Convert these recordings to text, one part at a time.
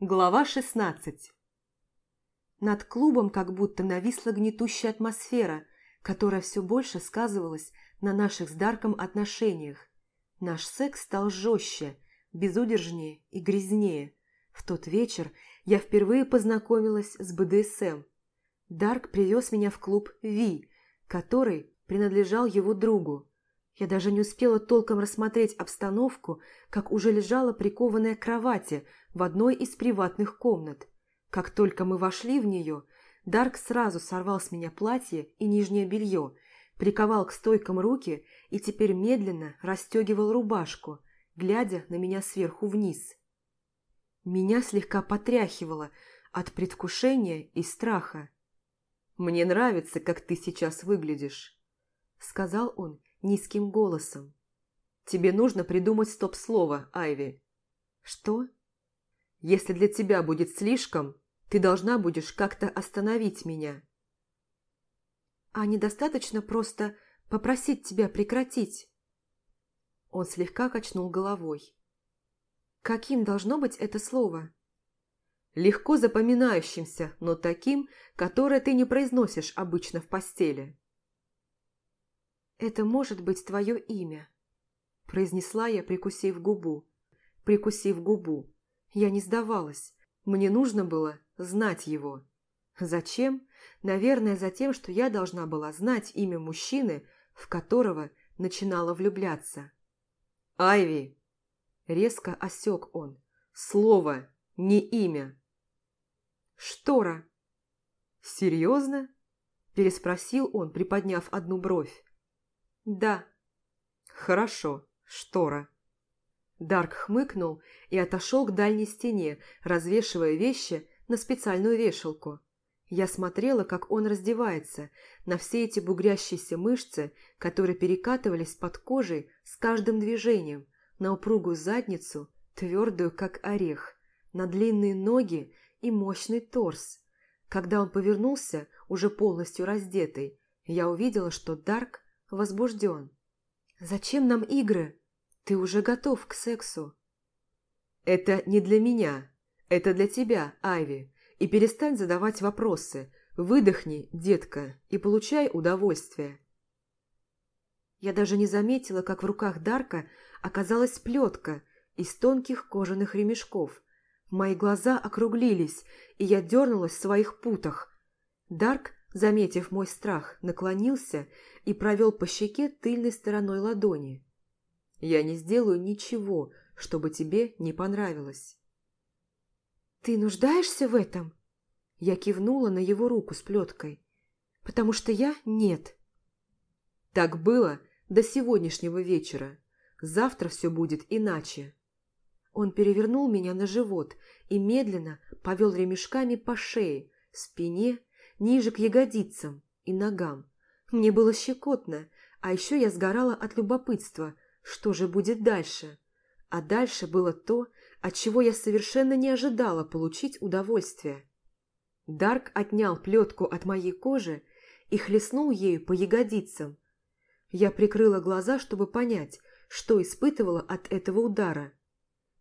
Глава 16 Над клубом как будто нависла гнетущая атмосфера, которая все больше сказывалась на наших с Дарком отношениях. Наш секс стал жестче, безудержнее и грязнее. В тот вечер я впервые познакомилась с БДСМ. Дарк привез меня в клуб «Ви», который принадлежал его другу. Я даже не успела толком рассмотреть обстановку, как уже лежала прикованная к кровати в одной из приватных комнат. Как только мы вошли в нее, Дарк сразу сорвал с меня платье и нижнее белье, приковал к стойкам руки и теперь медленно расстегивал рубашку, глядя на меня сверху вниз. Меня слегка потряхивало от предвкушения и страха. «Мне нравится, как ты сейчас выглядишь», — сказал он, низким голосом. «Тебе нужно придумать стоп-слово, Айви». «Что?» «Если для тебя будет слишком, ты должна будешь как-то остановить меня». «А недостаточно просто попросить тебя прекратить?» Он слегка качнул головой. «Каким должно быть это слово?» «Легко запоминающимся, но таким, которое ты не произносишь обычно в постели». «Это может быть твое имя», – произнесла я, прикусив губу. Прикусив губу. Я не сдавалась. Мне нужно было знать его. Зачем? Наверное, за тем, что я должна была знать имя мужчины, в которого начинала влюбляться. «Айви!» – резко осек он. «Слово, не имя!» «Штора!» «Серьезно?» – переспросил он, приподняв одну бровь. «Да». «Хорошо, штора». Дарк хмыкнул и отошел к дальней стене, развешивая вещи на специальную вешалку. Я смотрела, как он раздевается, на все эти бугрящиеся мышцы, которые перекатывались под кожей с каждым движением, на упругую задницу, твердую, как орех, на длинные ноги и мощный торс. Когда он повернулся, уже полностью раздетый, я увидела, что Дарк возбужден. «Зачем нам игры? Ты уже готов к сексу». «Это не для меня. Это для тебя, Айви. И перестань задавать вопросы. Выдохни, детка, и получай удовольствие». Я даже не заметила, как в руках Дарка оказалась плетка из тонких кожаных ремешков. Мои глаза округлились, и я дернулась в своих путах. Дарк заметив мой страх, наклонился и провел по щеке тыльной стороной ладони. «Я не сделаю ничего, чтобы тебе не понравилось». «Ты нуждаешься в этом?» Я кивнула на его руку с плеткой. «Потому что я нет». «Так было до сегодняшнего вечера. Завтра все будет иначе». Он перевернул меня на живот и медленно повел ремешками по шее, спине ниже к ягодицам и ногам. Мне было щекотно, а еще я сгорала от любопытства, что же будет дальше. А дальше было то, от чего я совершенно не ожидала получить удовольствие. Дарк отнял плетку от моей кожи и хлестнул ею по ягодицам. Я прикрыла глаза, чтобы понять, что испытывала от этого удара.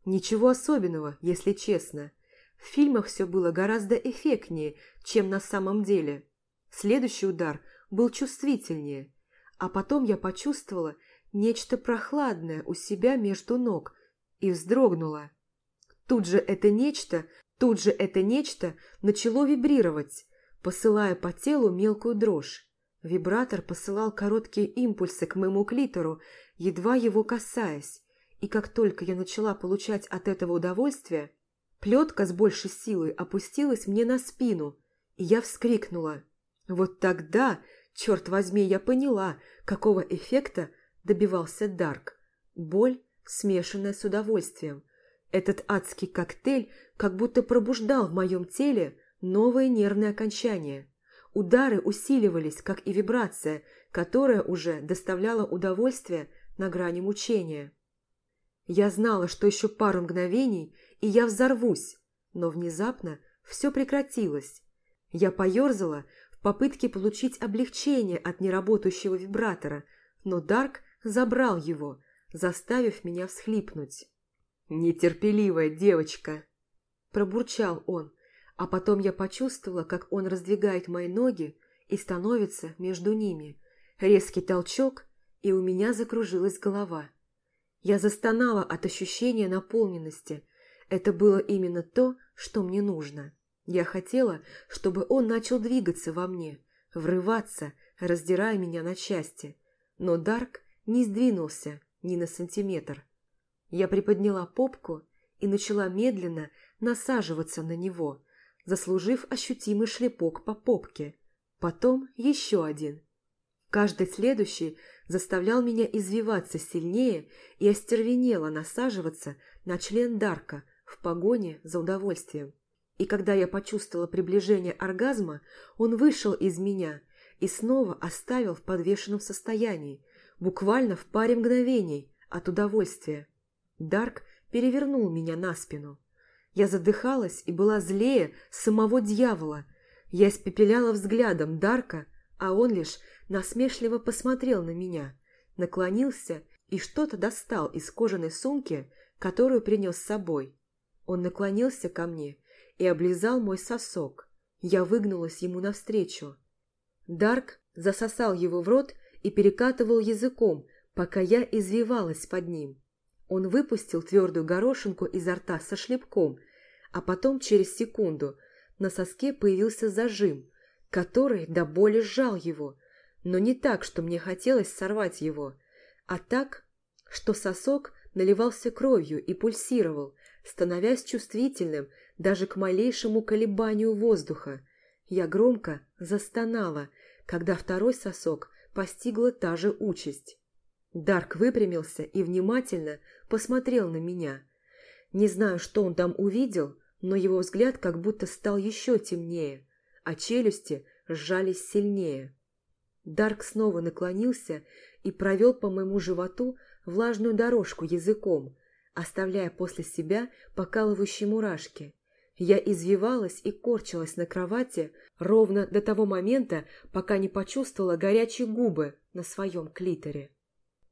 Ничего особенного, если честно. В фильмах все было гораздо эффектнее, чем на самом деле. Следующий удар был чувствительнее, а потом я почувствовала нечто прохладное у себя между ног и вздрогнула. Тут же это нечто, тут же это нечто начало вибрировать, посылая по телу мелкую дрожь. Вибратор посылал короткие импульсы к моему клитору, едва его касаясь, и как только я начала получать от этого удовольствие, Плетка с большей силой опустилась мне на спину, и я вскрикнула. Вот тогда, черт возьми, я поняла, какого эффекта добивался Дарк. Боль, смешанная с удовольствием. Этот адский коктейль как будто пробуждал в моем теле новые нервные окончания. Удары усиливались, как и вибрация, которая уже доставляла удовольствие на грани мучения. Я знала, что еще пару мгновений, и я взорвусь, но внезапно все прекратилось. Я поерзала в попытке получить облегчение от неработающего вибратора, но Дарк забрал его, заставив меня всхлипнуть. «Нетерпеливая девочка!» пробурчал он, а потом я почувствовала, как он раздвигает мои ноги и становится между ними. Резкий толчок, и у меня закружилась голова. Я застонала от ощущения наполненности. Это было именно то, что мне нужно. Я хотела, чтобы он начал двигаться во мне, врываться, раздирая меня на части. Но Дарк не сдвинулся ни на сантиметр. Я приподняла попку и начала медленно насаживаться на него, заслужив ощутимый шлепок по попке. Потом еще один. Каждый следующий заставлял меня извиваться сильнее и остервенело насаживаться на член Дарка в погоне за удовольствием. И когда я почувствовала приближение оргазма, он вышел из меня и снова оставил в подвешенном состоянии, буквально в паре мгновений от удовольствия. Дарк перевернул меня на спину. Я задыхалась и была злее самого дьявола. Я испепеляла взглядом Дарка, а он лишь насмешливо посмотрел на меня, наклонился и что-то достал из кожаной сумки, которую принес с собой. Он наклонился ко мне и облизал мой сосок. Я выгнулась ему навстречу. Дарк засосал его в рот и перекатывал языком, пока я извивалась под ним. Он выпустил твердую горошинку изо рта со шлепком, а потом через секунду на соске появился зажим, который до боли сжал его, но не так, что мне хотелось сорвать его, а так, что сосок наливался кровью и пульсировал, становясь чувствительным даже к малейшему колебанию воздуха. Я громко застонала, когда второй сосок постигла та же участь. Дарк выпрямился и внимательно посмотрел на меня. Не знаю, что он там увидел, но его взгляд как будто стал еще темнее, а челюсти сжались сильнее. Дарк снова наклонился и провел по моему животу влажную дорожку языком, оставляя после себя покалывающие мурашки. Я извивалась и корчилась на кровати ровно до того момента, пока не почувствовала горячие губы на своем клиторе.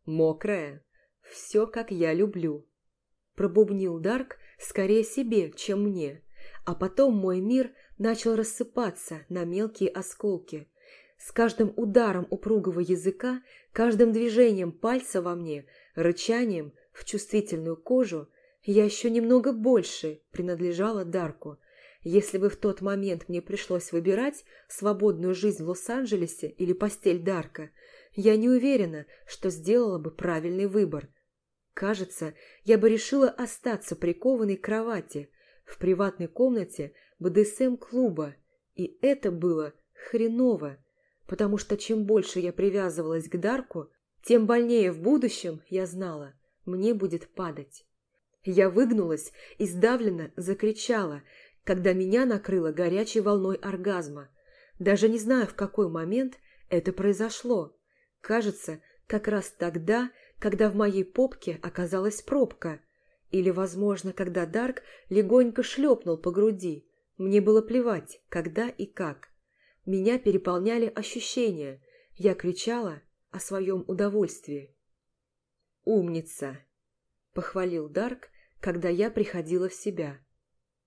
«Мокрая, все, как я люблю», – пробубнил Дарк скорее себе, чем мне, а потом мой мир начал рассыпаться на мелкие осколки. С каждым ударом упругого языка, каждым движением пальца во мне, рычанием в чувствительную кожу, я еще немного больше принадлежала Дарку. Если бы в тот момент мне пришлось выбирать свободную жизнь в Лос-Анджелесе или постель Дарка, я не уверена, что сделала бы правильный выбор. Кажется, я бы решила остаться прикованной к кровати в приватной комнате БДСМ-клуба, и это было хреново, потому что чем больше я привязывалась к Дарку, тем больнее в будущем, я знала, мне будет падать. Я выгнулась и сдавленно закричала, когда меня накрыло горячей волной оргазма. Даже не знаю, в какой момент это произошло. Кажется, как раз тогда, когда в моей попке оказалась пробка. Или, возможно, когда Дарк легонько шлепнул по груди. Мне было плевать, когда и как. Меня переполняли ощущения. Я кричала о своем удовольствии. «Умница!» – похвалил Дарк, когда я приходила в себя.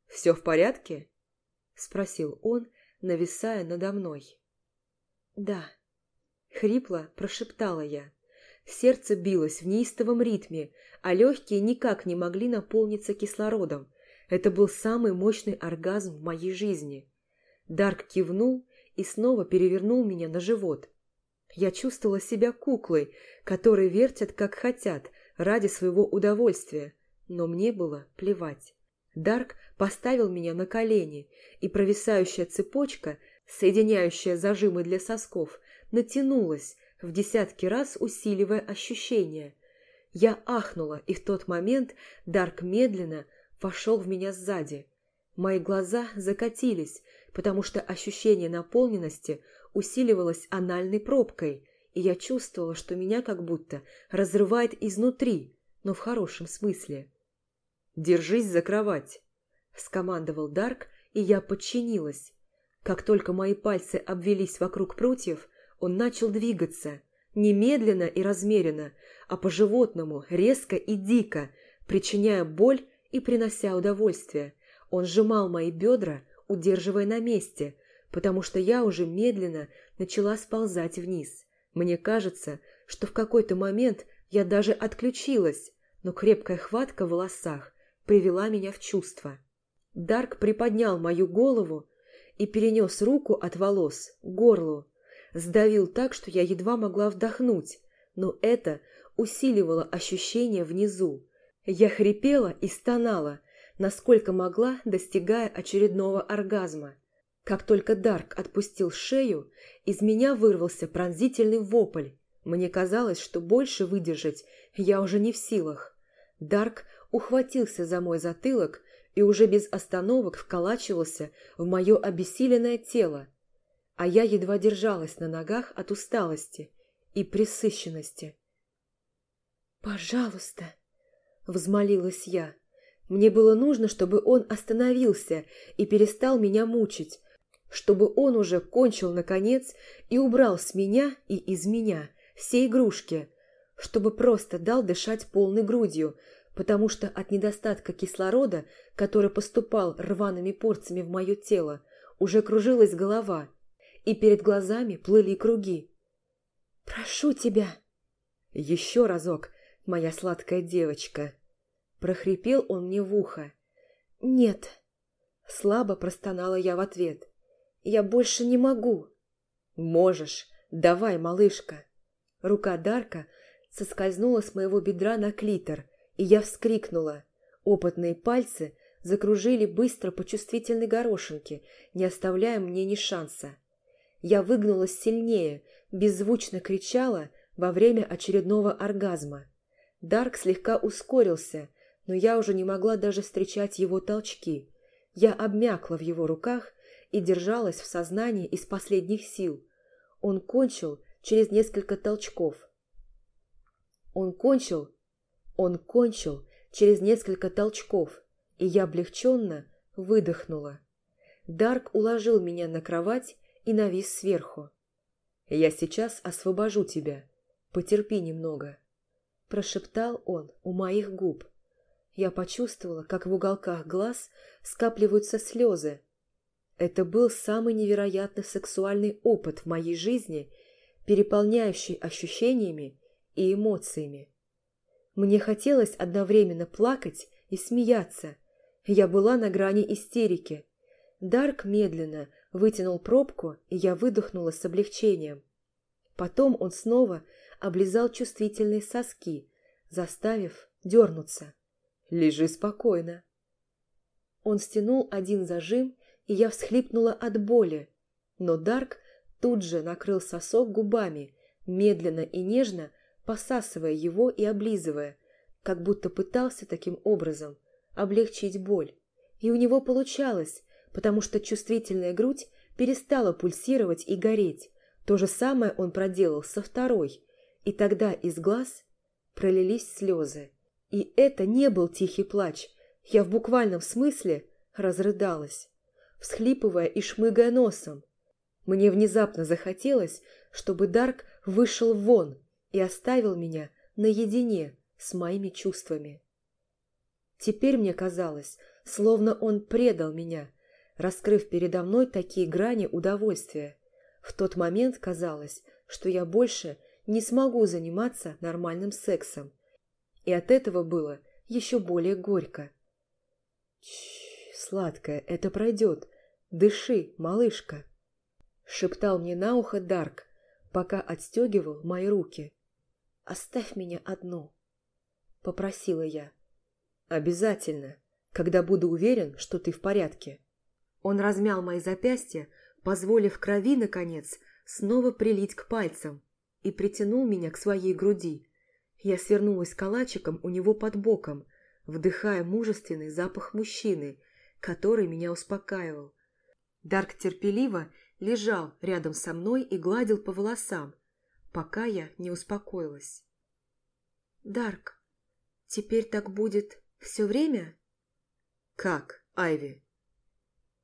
«Все в порядке?» – спросил он, нависая надо мной. «Да», – хрипло прошептала я. Сердце билось в неистовом ритме, а легкие никак не могли наполниться кислородом. Это был самый мощный оргазм в моей жизни. Дарк кивнул и снова перевернул меня на живот. Я чувствовала себя куклой, которые вертят как хотят ради своего удовольствия, но мне было плевать. Дарк поставил меня на колени, и провисающая цепочка, соединяющая зажимы для сосков, натянулась, в десятки раз усиливая ощущения. Я ахнула, и в тот момент Дарк медленно вошел в меня сзади. Мои глаза закатились, потому что ощущение наполненности усиливалось анальной пробкой, и я чувствовала, что меня как будто разрывает изнутри, но в хорошем смысле. «Держись за кровать!» – скомандовал Дарк, и я подчинилась. Как только мои пальцы обвелись вокруг прутьев, он начал двигаться, немедленно и размеренно, а по-животному, резко и дико, причиняя боль и принося удовольствие. Он сжимал мои бедра, удерживая на месте, потому что я уже медленно начала сползать вниз. Мне кажется, что в какой-то момент я даже отключилась, но крепкая хватка в волосах привела меня в чувство. Дарк приподнял мою голову и перенес руку от волос к горлу. Сдавил так, что я едва могла вдохнуть, но это усиливало ощущение внизу. Я хрипела и стонала, насколько могла, достигая очередного оргазма. Как только Дарк отпустил шею, из меня вырвался пронзительный вопль. Мне казалось, что больше выдержать я уже не в силах. Дарк ухватился за мой затылок и уже без остановок вколачивался в мое обессиленное тело, а я едва держалась на ногах от усталости и пресыщенности. «Пожалуйста!» – взмолилась я. Мне было нужно, чтобы он остановился и перестал меня мучить, чтобы он уже кончил, наконец, и убрал с меня и из меня все игрушки, чтобы просто дал дышать полной грудью, потому что от недостатка кислорода, который поступал рваными порциями в мое тело, уже кружилась голова, и перед глазами плыли круги. «Прошу тебя!» «Еще разок, моя сладкая девочка!» Прохрипел он мне в ухо. «Нет!» Слабо простонала я в ответ. «Я больше не могу!» «Можешь! Давай, малышка!» Рука Дарка соскользнула с моего бедра на клитор – и я вскрикнула. Опытные пальцы закружили быстро по чувствительной горошинке, не оставляя мне ни шанса. Я выгнулась сильнее, беззвучно кричала во время очередного оргазма. Дарк слегка ускорился, но я уже не могла даже встречать его толчки. Я обмякла в его руках и держалась в сознании из последних сил. Он кончил через несколько толчков. Он кончил он кончил через несколько толчков, и я облегченно выдохнула. Дарк уложил меня на кровать и навис сверху. «Я сейчас освобожу тебя. Потерпи немного», – прошептал он у моих губ. Я почувствовала, как в уголках глаз скапливаются слезы. Это был самый невероятно сексуальный опыт в моей жизни, переполняющий ощущениями и эмоциями. Мне хотелось одновременно плакать и смеяться. Я была на грани истерики. Дарк медленно вытянул пробку, и я выдохнула с облегчением. Потом он снова облизал чувствительные соски, заставив дернуться. «Лежи спокойно». Он стянул один зажим, и я всхлипнула от боли. Но Дарк тут же накрыл сосок губами, медленно и нежно посасывая его и облизывая, как будто пытался таким образом облегчить боль. И у него получалось, потому что чувствительная грудь перестала пульсировать и гореть. То же самое он проделал со второй, и тогда из глаз пролились слезы. И это не был тихий плач, я в буквальном смысле разрыдалась, всхлипывая и шмыгая носом. Мне внезапно захотелось, чтобы Дарк вышел вон, и оставил меня наедине с моими чувствами. Теперь мне казалось, словно он предал меня, раскрыв передо мной такие грани удовольствия. В тот момент казалось, что я больше не смогу заниматься нормальным сексом. И от этого было еще более горько. Чш, сладкая, это пройдет. Дыши, малышка. Шептал мне на ухо Дарк, пока отстегивал мои руки. «Оставь меня одну», — попросила я. «Обязательно, когда буду уверен, что ты в порядке». Он размял мои запястья, позволив крови, наконец, снова прилить к пальцам и притянул меня к своей груди. Я свернулась калачиком у него под боком, вдыхая мужественный запах мужчины, который меня успокаивал. Дарк терпеливо лежал рядом со мной и гладил по волосам, пока я не успокоилась. «Дарк, теперь так будет все время?» «Как, Айви?»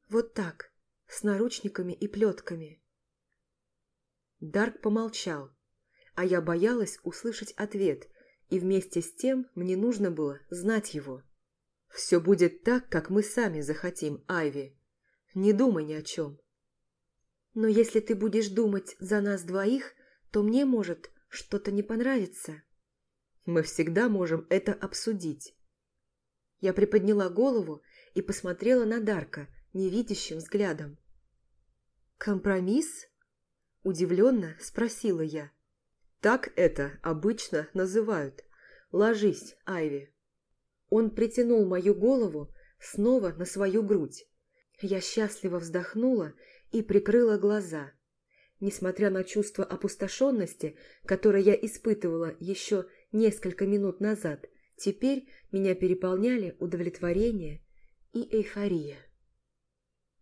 «Вот так, с наручниками и плетками». Дарк помолчал, а я боялась услышать ответ, и вместе с тем мне нужно было знать его. Все будет так, как мы сами захотим, Айви. Не думай ни о чем. Но если ты будешь думать за нас двоих, то мне может что-то не понравиться. Мы всегда можем это обсудить. Я приподняла голову и посмотрела на Дарка невидящим взглядом. «Компромисс?» – удивленно спросила я. «Так это обычно называют. Ложись, Айви». Он притянул мою голову снова на свою грудь. Я счастливо вздохнула и прикрыла глаза. Несмотря на чувство опустошенности, которое я испытывала еще несколько минут назад, теперь меня переполняли удовлетворение и эйфория.